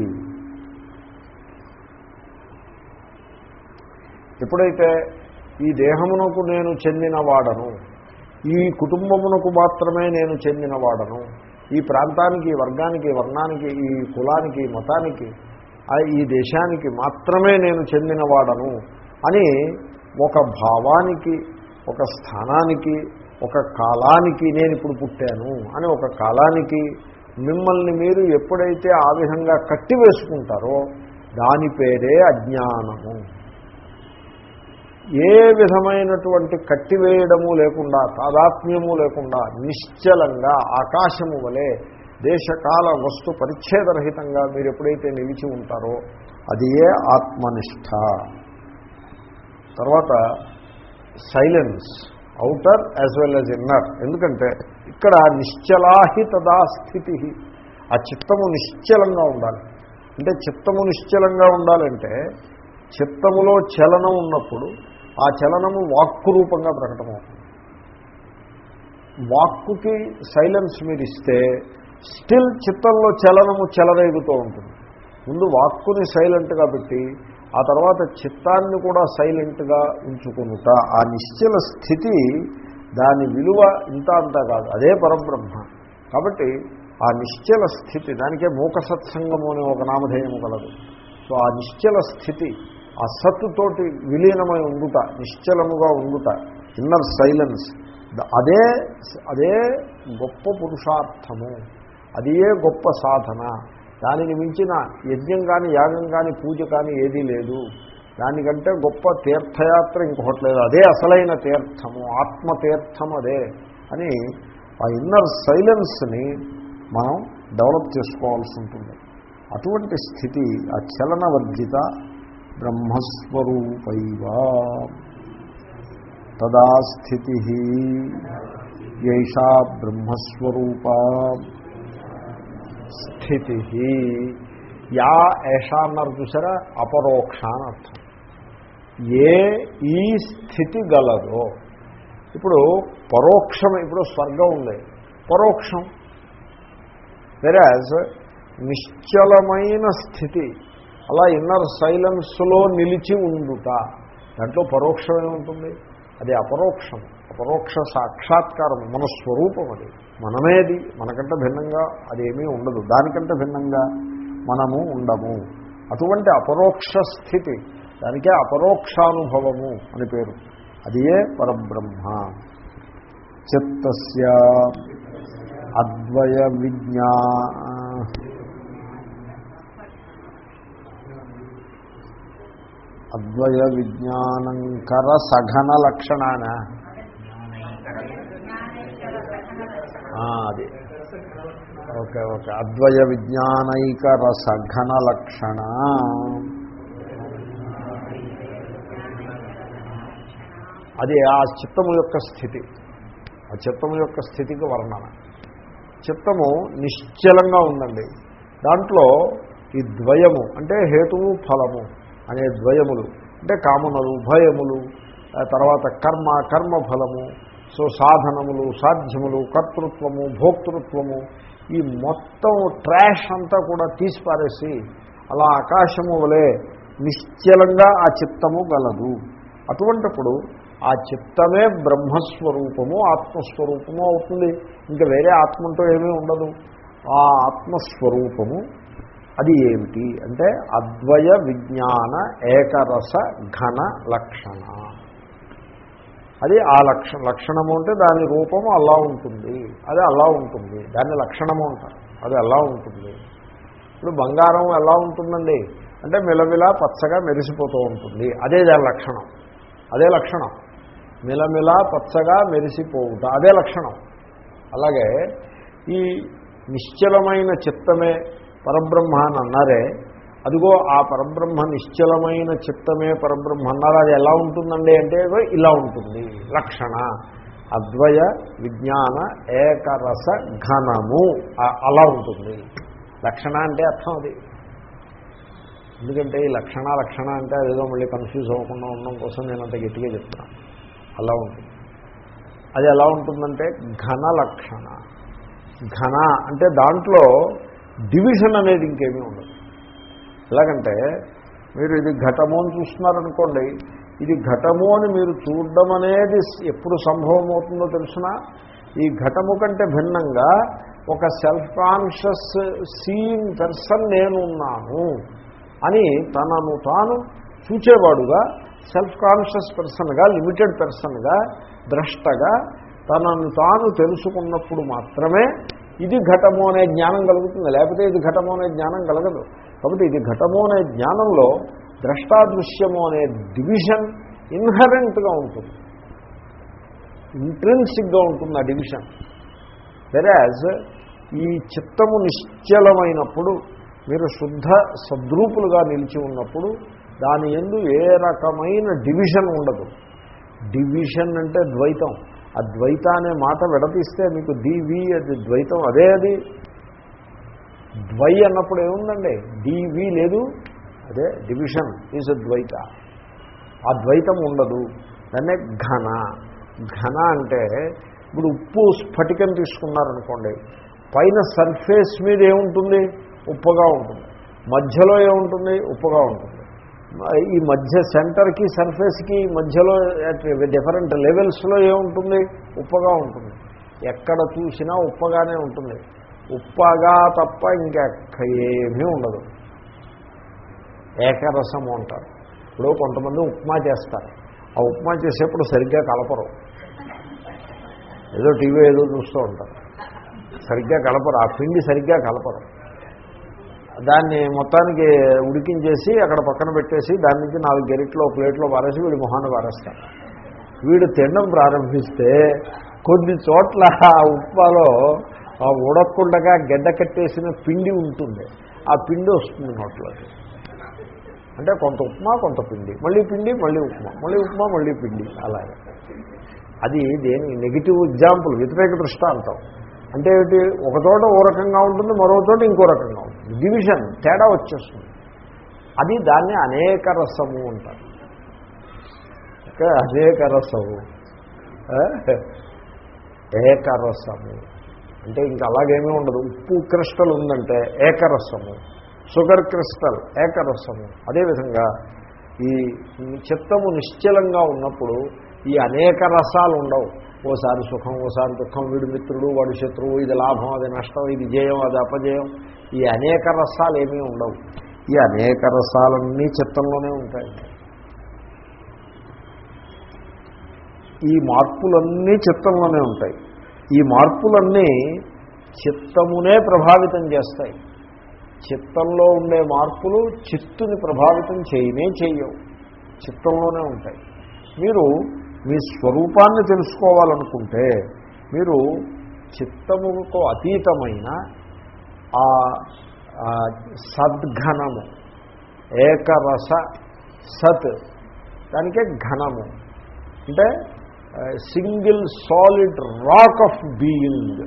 ఎప్పుడైతే ఈ దేహమునకు నేను చెందినవాడను ఈ కుటుంబమునకు మాత్రమే నేను చెందినవాడను ఈ ప్రాంతానికి వర్గానికి వర్ణానికి ఈ కులానికి మతానికి ఈ దేశానికి మాత్రమే నేను చెందినవాడను అని ఒక భావానికి ఒక స్థానానికి ఒక కాలానికి నేను ఇప్పుడు పుట్టాను అని ఒక కాలానికి మిమ్మల్ని మీరు ఎప్పుడైతే ఆ విధంగా కట్టివేసుకుంటారో దాని పేరే అజ్ఞానము. ఏ విధమైనటువంటి కట్టివేయడము లేకుండా తాదాత్మ్యము లేకుండా నిశ్చలంగా ఆకాశము వలె దేశకాల వస్తు పరిచ్ఛేదరహితంగా మీరు ఎప్పుడైతే నిలిచి ఉంటారో అది ఏ ఆత్మనిష్ట. తర్వాత silence outer as well as inner ఎందుకంటే ఇక్కడ నిశ్చలాహితదా స్థితి. ఆ చిత్తము నిశ్చలంగా ఉండాలి. అంటే చిత్తము నిశ్చలంగా ఉండాలంటే చిత్తములో చలనం ఉన్నప్పుడు ఆ చలనము వాక్కు రూపంగా ప్రకటమవుతుంది. వాక్కుకి సైలెన్స్ మీరు ఇస్తే స్టిల్ చిత్తంలో చలనము చెలరేగుతూ ఉంటుంది. ముందు వాక్కుని సైలెంట్గా పెట్టి ఆ తర్వాత చిత్తాన్ని కూడా సైలెంట్గా ఉంచుకునుట. ఆ నిశ్చల స్థితి దాని విలువ ఇంత అంతా కాదు. అదే పరబ్రహ్మ. కాబట్టి ఆ నిశ్చల స్థితి దానికే మూక సత్సంగము అనే ఒక నామధేయము కలదు. సో ఆ నిశ్చల స్థితి ఆ సత్తుతోటి విలీనమై ఉండుట నిశ్చలముగా ఉండుట ఇన్నర్ సైలెన్స్ అదే అదే గొప్ప పురుషార్థము. అదే గొప్ప సాధన. దానిని మించిన యజ్ఞం కానీ యాగం కానీ పూజ కానీ ఏదీ లేదు. దానికంటే గొప్ప తీర్థయాత్ర ఇంకొకటి లేదు. అదే అసలైన తీర్థము ఆత్మతీర్థం అదే అని ఆ ఇన్నర్ సైలెన్స్ని మనం డెవలప్ చేసుకోవాల్సి ఉంటుంది. అటువంటి స్థితి ఆ చలనవర్జిత బ్రహ్మస్వరూపైవా. తదా స్థితి ఏషా బ్రహ్మస్వరూపా. స్థితి యా ఏషా అన్నారు చూసారా? అపరోక్ష అని అర్థం. ఏ ఈ స్థితి గలదో. ఇప్పుడు పరోక్షం ఇప్పుడు స్వర్గం ఉంది. పరోక్షం. వెరాజ్ నిశ్చలమైన స్థితి అలా ఇన్నర్ సైలెన్స్లో నిలిచి ఉండుట. దాంట్లో పరోక్షం ఏముంటుంది? అది అపరోక్షం. అపరోక్ష సాక్షాత్కారం మన స్వరూపం అది. మనమేది మనకంటే భిన్నంగా అదేమీ ఉండదు. దానికంటే భిన్నంగా మనము ఉండము. అటువంటి అపరోక్ష స్థితి దానికే అపరోక్షానుభవము అని పేరు. అది ఏ? పరబ్రహ్మ. చిత్తస్య అద్వయ విజ్ఞా. అద్వయ విజ్ఞానంకర సఘన లక్షణాన. అది. Okay okay. అద్వయ విజ్ఞానైక రసఘన లక్షణ. అది ఆ చిత్తము యొక్క స్థితి. ఆ చిత్తము యొక్క స్థితికి వర్ణన. చిత్తము నిశ్చలంగా ఉందండి. దాంట్లో ఈ ద్వయము అంటే హేతువు ఫలము అనే ద్వయములు అంటే కామనలు భయములు తర్వాత కర్మ కర్మ ఫలము సో సాధనములు సాధ్యములు కర్తృత్వము భోక్తృత్వము ఈ మొత్తం ట్రాష్ అంతా కూడా తీసిపారేసి అలా ఆకాశము వలె నిశ్చలంగా ఆ చిత్తము గలదు. అటువంటిప్పుడు ఆ చిత్తమే బ్రహ్మస్వరూపము ఆత్మస్వరూపము అవుతుంది. ఇంకా వేరే ఆత్మంతో ఏమీ ఉండదు. ఆ ఆత్మస్వరూపము అది ఏమిటి? అంటే అద్వయ విజ్ఞాన ఏకరస ఘన లక్షణ. అది ఆ లక్ష లక్షణము అంటే దాని రూపము అలా ఉంటుంది. అది అలా ఉంటుంది. దాన్ని లక్షణము అంటారు. అది అలా ఉంటుంది. ఇప్పుడు బంగారం ఎలా ఉంటుందండి? అంటే మిలమిలా పచ్చగా మెరిసిపోతూ ఉంటుంది. అదే దాని లక్షణం. అదే లక్షణం. మిలమిలా పచ్చగా మెరిసిపోవుట. అదే లక్షణం. అలాగే ఈ నిశ్చలమైన చిత్తమే పరబ్రహ్మ అని అన్నారే అదిగో ఆ పరబ్రహ్మ నిశ్చలమైన చిత్తమే పరబ్రహ్మ అన్నారు? అది ఎలా ఉంటుందండి అంటే ఇలా ఉంటుంది. లక్షణ అద్వయ విజ్ఞాన ఏకరస ఘనము. అలా ఉంటుంది. లక్షణ అంటే అర్థం అది. ఎందుకంటే ఈ లక్షణ లక్షణ అంటే అదేదో మళ్ళీ కన్ఫ్యూజ్ అవ్వకుండా ఉండడం కోసం నేను అంత గట్టిగా చెప్తున్నాను అలా ఉంటుంది. అది ఎలా ఉంటుందంటే ఘన లక్షణ. ఘన అంటే దాంట్లో డివిజన్ అనేది ఇంకేమీ ఉండదు. ఎలాగంటే మీరు ఇది ఘటము అని చూస్తున్నారనుకోండి ఇది ఘటము అని మీరు చూడడం అనేది ఎప్పుడు సంభవం అవుతుందో తెలుసిన ఈ ఘటము కంటే భిన్నంగా ఒక సెల్ఫ్ కాన్షియస్ సీయింగ్ పర్సన్ నేనున్నాను అని తనను తాను చూచేవాడుగా సెల్ఫ్ కాన్షియస్ పర్సన్గా లిమిటెడ్ పర్సన్గా ద్రష్టగా తనను తాను తెలుసుకున్నప్పుడు మాత్రమే ఇది ఘటము అనే జ్ఞానం కలుగుతుంది. లేకపోతే ఇది ఘటము అనే జ్ఞానం కలగదు. కాబట్టి ఇది ఘటము అనే జ్ఞానంలో ద్రష్టాదృశ్యము అనే డివిజన్ ఇన్హరెంట్గా ఉంటుంది. ఇంట్రెన్సిక్గా ఉంటుంది ఆ డివిజన్. వెరాజ్ ఈ చిత్తము నిశ్చలమైనప్పుడు మీరు శుద్ధ సద్రూపులుగా నిలిచి ఉన్నప్పుడు దాని ఎందు ఏ రకమైన డివిజన్ ఉండదు. డివిజన్ అంటే ద్వైతం. ఆ ద్వైత అనే మాట విడతీస్తే మీకు డివి అది ద్వైతం అదే అది ద్వై అన్నప్పుడు ఏముందండి? డివి లేదు. అదే డివిజన్ ఈజ్ ద్వైత. ఆ ద్వైతం ఉండదు. దాన్నే ఘన. ఘన అంటే ఇప్పుడు ఉప్పు స్ఫటికం తీసుకున్నారనుకోండి పైన సర్ఫేస్ మీద ఏముంటుంది? ఉప్పుగా ఉంటుంది. మధ్యలో ఏముంటుంది? ఉప్పుగా ఉంటుంది. ఈ మధ్య సెంటర్కి సర్ఫేస్కి మధ్యలో డిఫరెంట్ లెవెల్స్లో ఏముంటుంది? ఉప్పగా ఉంటుంది. ఎక్కడ చూసినా ఉప్పగానే ఉంటుంది. ఉప్పగా తప్ప ఇంకెక్క ఏమీ ఉండదు. ఏకరసము అంటారు. ఇప్పుడు కొంతమంది ఉప్మా చేస్తారు. ఆ ఉప్మా చేసేప్పుడు సరిగ్గా కలపరు. ఏదో టీవీ ఏదో చూస్తూ ఉంటారు. సరిగ్గా కలపరు. ఆ పిండి సరిగ్గా కలపరు. దాన్ని మొత్తానికి ఉడికించేసి అక్కడ పక్కన పెట్టేసి దాని నుంచి నాలుగు గెరిట్లో ప్లేట్లో పారేసి వీడు మొహాన్ని పారేస్తారు వీడు తినడం ప్రారంభిస్తే కొన్ని చోట్ల ఆ ఉప్మాలో ఆ ఉడక్కుండగా గడ్డ కట్టేసిన పిండి ఉంటుంది. ఆ పిండి వస్తుంది నోట్లోకి. అంటే కొంత ఉప్మా కొంత పిండి. మళ్ళీ పిండి మళ్ళీ ఉప్మా. మళ్ళీ ఉప్మా మళ్ళీ పిండి. అలాగే. అది దేని నెగిటివ్ ఎగ్జాంపుల్ వ్యతిరేక దృష్టాంతం. అంటే ఏమిటి? ఒక చోట ఓ రకంగా ఉంటుంది మరో చోట ఇంకో రకంగా ఉంటుంది. డివిజన్ తేడా వచ్చేస్తుంది. అది దాన్ని అనేక రసము అంటారు. అనేక రసము. ఏకరసము అంటే ఇంకా అలాగేమీ ఉండదు. ఉప్పు క్రిస్టల్ ఉందంటే ఏకరసము. Sugar crystal ఏకరసము. అదేవిధంగా ఈ చిత్తము నిశ్చలంగా ఉన్నప్పుడు ఈ అనేక రసాలు ఉండవు. ఓసారి సుఖం ఓసారి దుఃఖం వీడు మిత్రుడు వాడు శత్రువు ఇది లాభం అది నష్టం ఇది జయం అది అపజయం. ఈ అనేక రసాలు ఏమీ ఉండవు. ఈ అనేక రసాలన్నీ చిత్తంలోనే ఉంటాయి. ఈ మార్పులన్నీ చిత్తంలోనే ఉంటాయి. ఈ మార్పులన్నీ చిత్తమునే ప్రభావితం చేస్తాయి. చిత్తంలో ఉండే మార్పులు చిత్తుని ప్రభావితం చేయనే చేయవు. చిత్తంలోనే ఉంటాయి. మీరు మీ స్వరూపాన్ని తెలుసుకోవాలనుకుంటే మీరు చిత్తముకు అతీతమైన ఆ సద్ఘనము ఏకరస సత్ దానికే ఘనము. అంటే single solid rock of being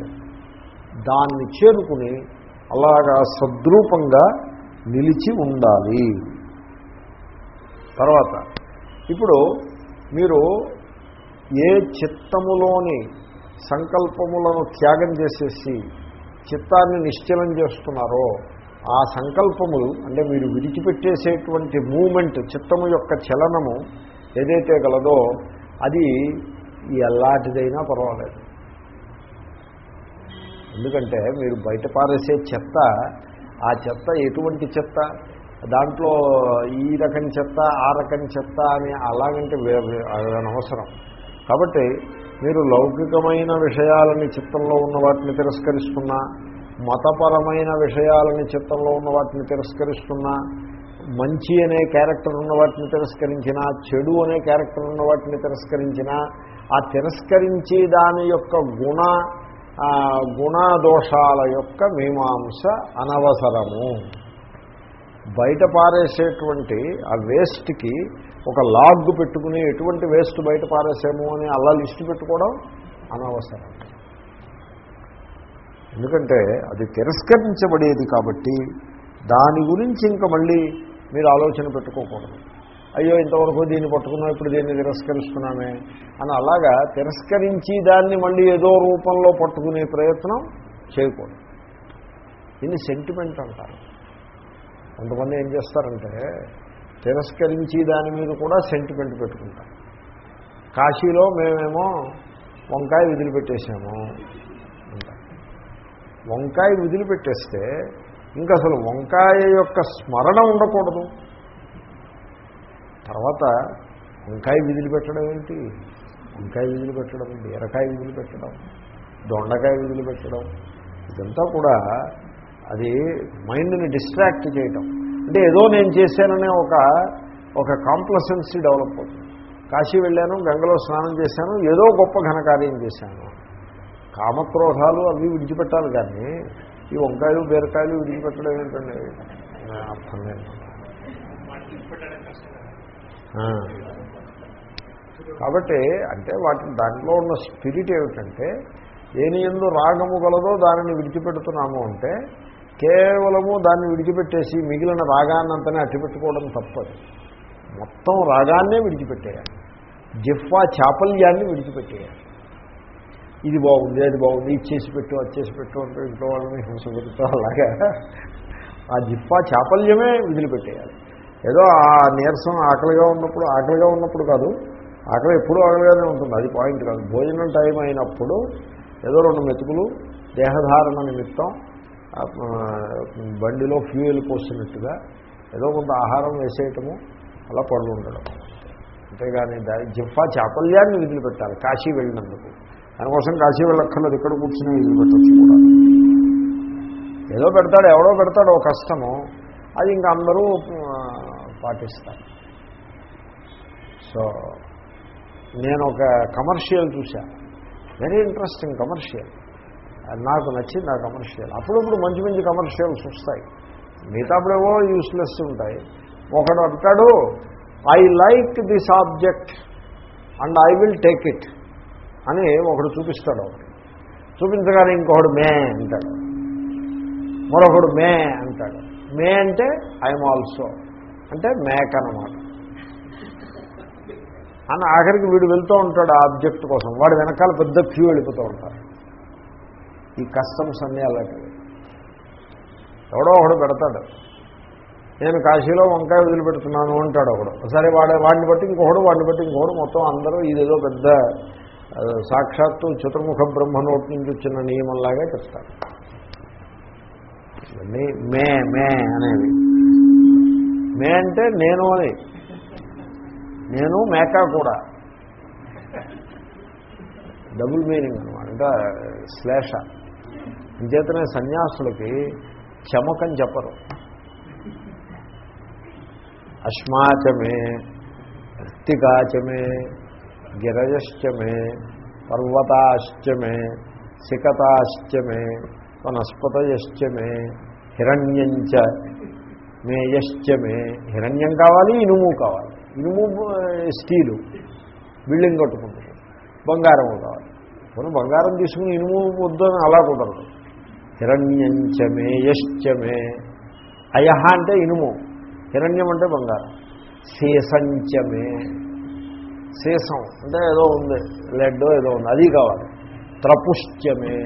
దాన్ని చేరుకుని అలాగా సద్రూపంగా నిలిచి ఉండాలి. తర్వాత ఇప్పుడు మీరు ఏ చిత్తములోని సంకల్పములను త్యాగం చేసేసి చిత్తాన్ని నిశ్చలం చేస్తున్నారో ఆ సంకల్పములు అంటే మీరు విడిచిపెట్టేసేటువంటి మూమెంట్ చిత్తము యొక్క చలనము ఏదైతే గలదో అది ఎలాంటిదైనా పర్వాలేదు. ఎందుకంటే మీరు బయట పారేసే చెత్త ఆ చెత్త ఎటువంటి చెత్త? దాంట్లో ఈ రకం చెత్త ఆ రకం చెత్త అని అలాగంటే అనవసరం కాబట్టి మీరు లౌకికమైన విషయాలని చిత్తంలో ఉన్న వాటిని తిరస్కరిస్తున్నా మతపరమైన విషయాలని చిత్తంలో ఉన్న వాటిని తిరస్కరిస్తున్నా మంచి అనే క్యారెక్టర్ ఉన్న వాటిని తిరస్కరించినా చెడు అనే క్యారెక్టర్ ఉన్న వాటిని తిరస్కరించినా ఆ తిరస్కరించే దాని యొక్క గుణ గుణదోషాల యొక్క మీమాంస అనవసరము. బయట పారేసేటువంటి ఆ వేస్ట్కి ఒక లాగ్ పెట్టుకుని ఎటువంటి వేస్ట్ బయట పారేసాము అని అలా లిస్టు పెట్టుకోవడం అనవసరం. ఎందుకంటే అది తిరస్కరించబడేది కాబట్టి దాని గురించి ఇంకా మళ్ళీ మీరు ఆలోచన పెట్టుకోకూడదు. అయ్యో ఇంతవరకు దీన్ని పట్టుకున్నాం ఇప్పుడు దీన్ని తిరస్కరిస్తున్నామే అని అలాగా తిరస్కరించి దాన్ని మళ్ళీ ఏదో రూపంలో పట్టుకునే ప్రయత్నం చేయకూడదు. దీన్ని సెంటిమెంట్ అంటారు. కొంతమంది ఏం చేస్తారంటే తిరస్కరించి దాని మీద కూడా సెంటిమెంట్ పెట్టుకుంటాం కాశీలో మేమేమో వంకాయ వదిలిపెట్టేసాము వంకాయ వదిలిపెట్టేస్తే ఇంకా అసలు వంకాయ యొక్క స్మరణ ఉండకూడదు. తర్వాత వంకాయ విధులు పెట్టడం ఏంటి? వంకాయ విధులు పెట్టడం బీరకాయ విధులు పెట్టడం దొండకాయ విధులు పెట్టడం ఇదంతా కూడా అది మైండ్ని డిస్ట్రాక్ట్ చేయటం. అంటే ఏదో నేను చేశాననే ఒక ఒక కాంప్లసెన్సీ డెవలప్ అవుతుంది. కాశీ వెళ్ళాను గంగలో స్నానం చేశాను ఏదో గొప్ప ఘనకార్యం చేశాను. కామక్రోధాలు అవి విడిచిపెట్టాలి కానీ ఈ వంకాయలు బీరకాయలు విడిచిపెట్టడం ఏంటండి? నా అర్థం లేదు. కాబట్టి అంటే వాటి దాంట్లో ఉన్న స్పిరిట్ ఏమిటంటే దేని ఎందు రాగము గలదో దానిని విడిచిపెడుతున్నాము అంటే కేవలము దాన్ని విడిచిపెట్టేసి మిగిలిన రాగాన్నంతనే అట్టిపెట్టుకోవడం తప్పదు. మొత్తం రాగాన్నే విడిచిపెట్టేయాలి. జిఫ్వా చాపల్యాన్ని విడిచిపెట్టేయాలి. ఇది బాగుంది అది బాగుంది ఇది చేసి పెట్టు అది చేసి పెట్టు అంటే ఇంట్లో వాళ్ళని హింస పెడుతూ అలాగా ఆ జిఫ్వా చాపల్యమే వదిలిపెట్టేయాలి. ఏదో ఆ నీరసం ఆకలిగా ఉన్నప్పుడు ఆకలిగా ఉన్నప్పుడు కాదు ఆకలి ఎప్పుడూ ఆకలిగానే ఉంటుంది అది పాయింట్ కాదు. భోజనం టైం అయినప్పుడు ఏదో రెండు మెతుకులు దేహధారణ నిమిత్తం బండిలో ఫ్యూయల్ పోసినట్టుగా ఏదో కొంత ఆహారం వేసేయటము అలా పళ్ళు ఉండడం. అంతేగాని దాని జిఫా చాపల్యాన్ని వదిలిపెట్టాలి కాశీ వెళ్ళినందుకు. దానికోసం కాశీ వెళ్ళక్కర్లేదు ఇక్కడ కూర్చుని వదిలిపెట్టచ్చు కూడా. ఏదో పెడతాడు ఎవడో పెడతాడు ఒక కష్టము. అది ఇంకా అందరూ పాటిస్తాను. సో నేను ఒక కమర్షియల్ చూశాను వెరీ ఇంట్రెస్టింగ్ కమర్షియల్. నాకు నచ్చింది ఆ కమర్షియల్. అప్పుడప్పుడు మంచి మంచి కమర్షియల్స్ వస్తాయి. మిగతాప్పుడేవో యూస్లెస్ ఉంటాయి. ఒకడు అంటాడు I like this object and I will take it అని ఒకడు చూపిస్తాడు ఒకటి. చూపించగానే ఇంకొకడు మే అంటాడు. మరొకడు మే అంటాడు. మే అంటే ఐఎమ్ ఆల్సో అంటే మేక అన్నమాట. అని ఆఖరికి వీడు వెళ్తూ ఉంటాడు ఆ ఆబ్జెక్ట్ కోసం. వాడు వెనకాల పెద్ద క్యూ వెళ్ళిపోతూ ఉంటారు ఈ కస్టమ్స్ అన్నీ అలాంటివి ఎవడో ఒకడు పెడతాడు. నేను కాశీలో వంకాయ వదిలిపెడుతున్నాను అంటాడు ఒకడు. సరే వాడు వాడిని బట్టి ఇంకొకడు వాడిని బట్టి ఇంకొకడు. మొత్తం అందరూ ఇదేదో పెద్ద సాక్షాత్తు చతుర్ముఖ బ్రహ్మ నోటి నుంచి వచ్చిన నియమంలాగా చెప్తారు. ఇవన్నీ మే మే అనేవి. మే అంటే నేను అని. నేను మేక కూడా. డబుల్ మీనింగ్ అనమాట. అంటే శ్లేష. అంచేతనే సన్యాసులకి చమకం చెప్పరు. అశ్మాచమే ఋత్తికాచమే గిరజశ్చమే పర్వతాశ్చమే సికతాశ్చమే వనస్పతయశ్చమే హిరణ్యంచ మేయశ్చమే హిరణ్యం కావాలి ఇనుము కావాలి. ఇనుము స్టీలు. బిల్డింగ్ కట్టుకుంటుంది బంగారం కావాలి. మనం బంగారం తీసుకుని ఇనుము వద్దని అలా కుదరదు. హిరణ్యంచమే యశ్చమే అయహ అంటే ఇనుము. హిరణ్యం అంటే బంగారం. శేషంచమే శేషం అంటే ఏదో ఉంది. లెడ్డో ఏదో ఉంది. అది కావాలి. త్రపుష్ట్యమే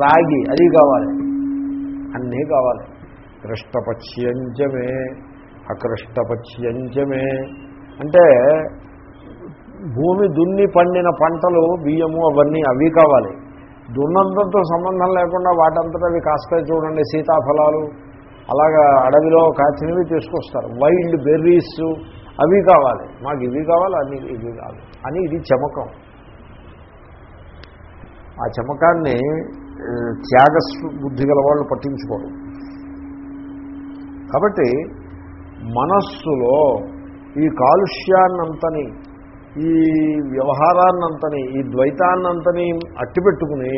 రాగి అది కావాలి. అన్నీ కావాలి. కృష్ణపక్ష్యంజమే అకృష్టపక్ష్యంచమే అంటే భూమి దున్ని పండిన పంటలు బియ్యము అవన్నీ అవి కావాలి. దున్నంతంతో సంబంధం లేకుండా వాటంతటా అవి కాస్తాయి చూడండి సీతాఫలాలు. అలాగా అడవిలో కాచినవి తీసుకొస్తారు. వైల్డ్ బెర్రీస్ అవి కావాలి. మాకు ఇవి కావాలి అని ఇవి కావాలి. అని ఇది చమకం. ఆ చమకాన్ని త్యాగ బుద్ధి గల వాళ్ళు పట్టించుకోరు. కాబట్టి మనస్సులో ఈ కాలుష్యాన్నంతని ఈ వ్యవహారాన్నంతని ఈ ద్వైతాన్నంతని అట్టిపెట్టుకుని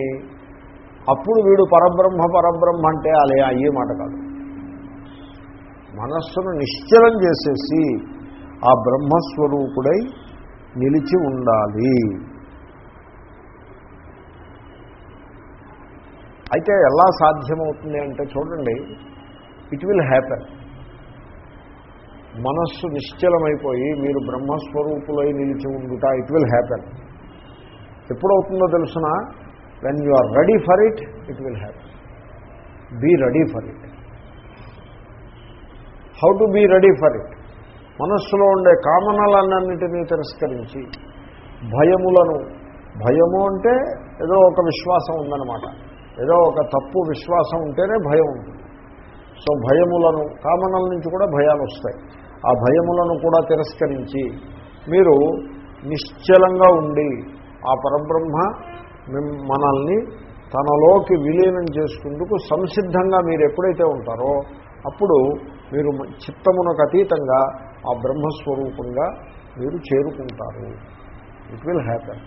అప్పుడు వీడు పరబ్రహ్మ పరబ్రహ్మ అంటే అలే అయ్యే మాట కాదు. మనస్సును నిశ్చలం చేసేసి ఆ బ్రహ్మస్వరూపుడై నిలిచి ఉండాలి. అయితే ఎలా సాధ్యమవుతుంది అంటే చూడండి ఇట్ విల్ హ్యాపెన్ మనస్సు నిశ్చలమైపోయి మీరు బ్రహ్మస్వరూపులై నిలిచి ఉండుట ఇట్ విల్ హ్యాపెన్ ఎప్పుడవుతుందో తెలుసిన? When you are ready for it it will happen be ready for it how to be ready for it మనస్సులో ఉండే కామనలన్నింటినీ తిరస్కరించి భయములను భయము అంటే ఏదో ఒక విశ్వాసం ఉందన్నమాట. ఏదో ఒక తప్పు విశ్వాసం ఉంటేనే భయం ఉంటుంది. సో భయములను కామనల నుంచి కూడా భయాలు వస్తాయి. ఆ భయములను కూడా తిరస్కరించి మీరు నిశ్చలంగా ఉండి ఆ పరబ్రహ్మ మనల్ని తనలోకి విలీనం చేసుకుందుకు సంసిద్ధంగా మీరు ఎప్పుడైతే ఉంటారో అప్పుడు మీరు చిత్తమునకు అతీతంగా ఆ బ్రహ్మస్వరూపంగా మీరు చేరుకుంటారు. ఇట్ విల్ హ్యాపన్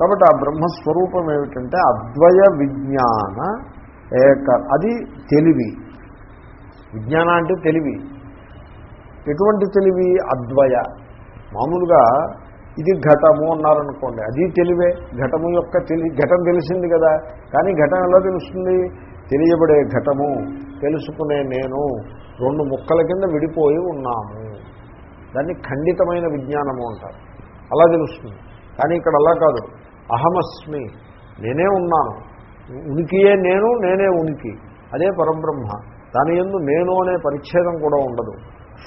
కాబట్టి ఆ బ్రహ్మస్వరూపం ఏమిటంటే అద్వయ విజ్ఞాన ఏక అది తెలివి. విజ్ఞాన అంటే తెలివి. ఎటువంటి తెలివి? అద్వయ. మామూలుగా ఇది ఘటము అన్నారనుకోండి. అది తెలివే. ఘటము యొక్క తెలి ఘటం తెలిసింది కదా. కానీ ఘటం ఎలా తెలుస్తుంది? తెలియబడే ఘటము తెలుసుకునే నేను రెండు ముక్కల కింద విడిపోయి ఉన్నాము. దాన్ని ఖండితమైన విజ్ఞానము అంటారు. అలా తెలుస్తుంది. కానీ ఇక్కడ అలా కాదు. అహమస్మి. నేనే ఉన్నాను. ఉనికియే నేను నేనే ఉనికి. అదే పరబ్రహ్మ. దాని ఎందు నేను అనే పరిచ్ఛేదం కూడా ఉండదు.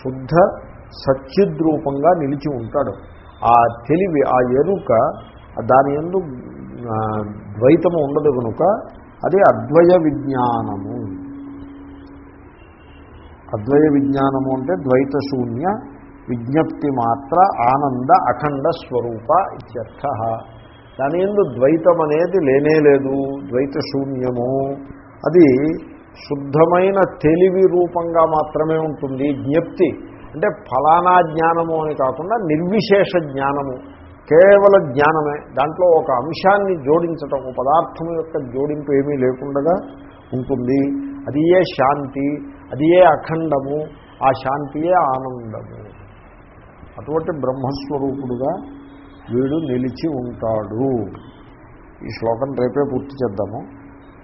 శుద్ధ సత్యద్రూపంగా నిలిచి ఉంటాడు. ఆ తెలివి ఆ ఎరుక దాని ఎందు ద్వైతము ఉండదు కనుక అది అద్వయ విజ్ఞానము. అద్వయ విజ్ఞానము అంటే ద్వైత శూన్య విజ్ఞప్తి మాత్ర ఆనంద అఖండ స్వరూప ఇత్యర్థ. దాని ఎందు ద్వైతం అనేది లేనే లేదు. ద్వైత శూన్యము అది శుద్ధమైన తెలివి రూపంగా మాత్రమే ఉంటుంది. జ్ఞప్తి అంటే ఫలానా జ్ఞానము అని కాకుండా నిర్విశేష జ్ఞానము. కేవల జ్ఞానమే. దాంట్లో ఒక అంశాన్ని జోడించటం ఒక పదార్థం యొక్క జోడింపు ఏమీ లేకుండా ఉంటుంది. అది ఏ శాంతి అది ఏ అఖండము ఆ శాంతియే ఆనందము. అటువంటి బ్రహ్మస్వరూపుడుగా వీడు నిలిచి ఉంటాడు. ఈ శ్లోకం రేపే పూర్తి చేద్దాము.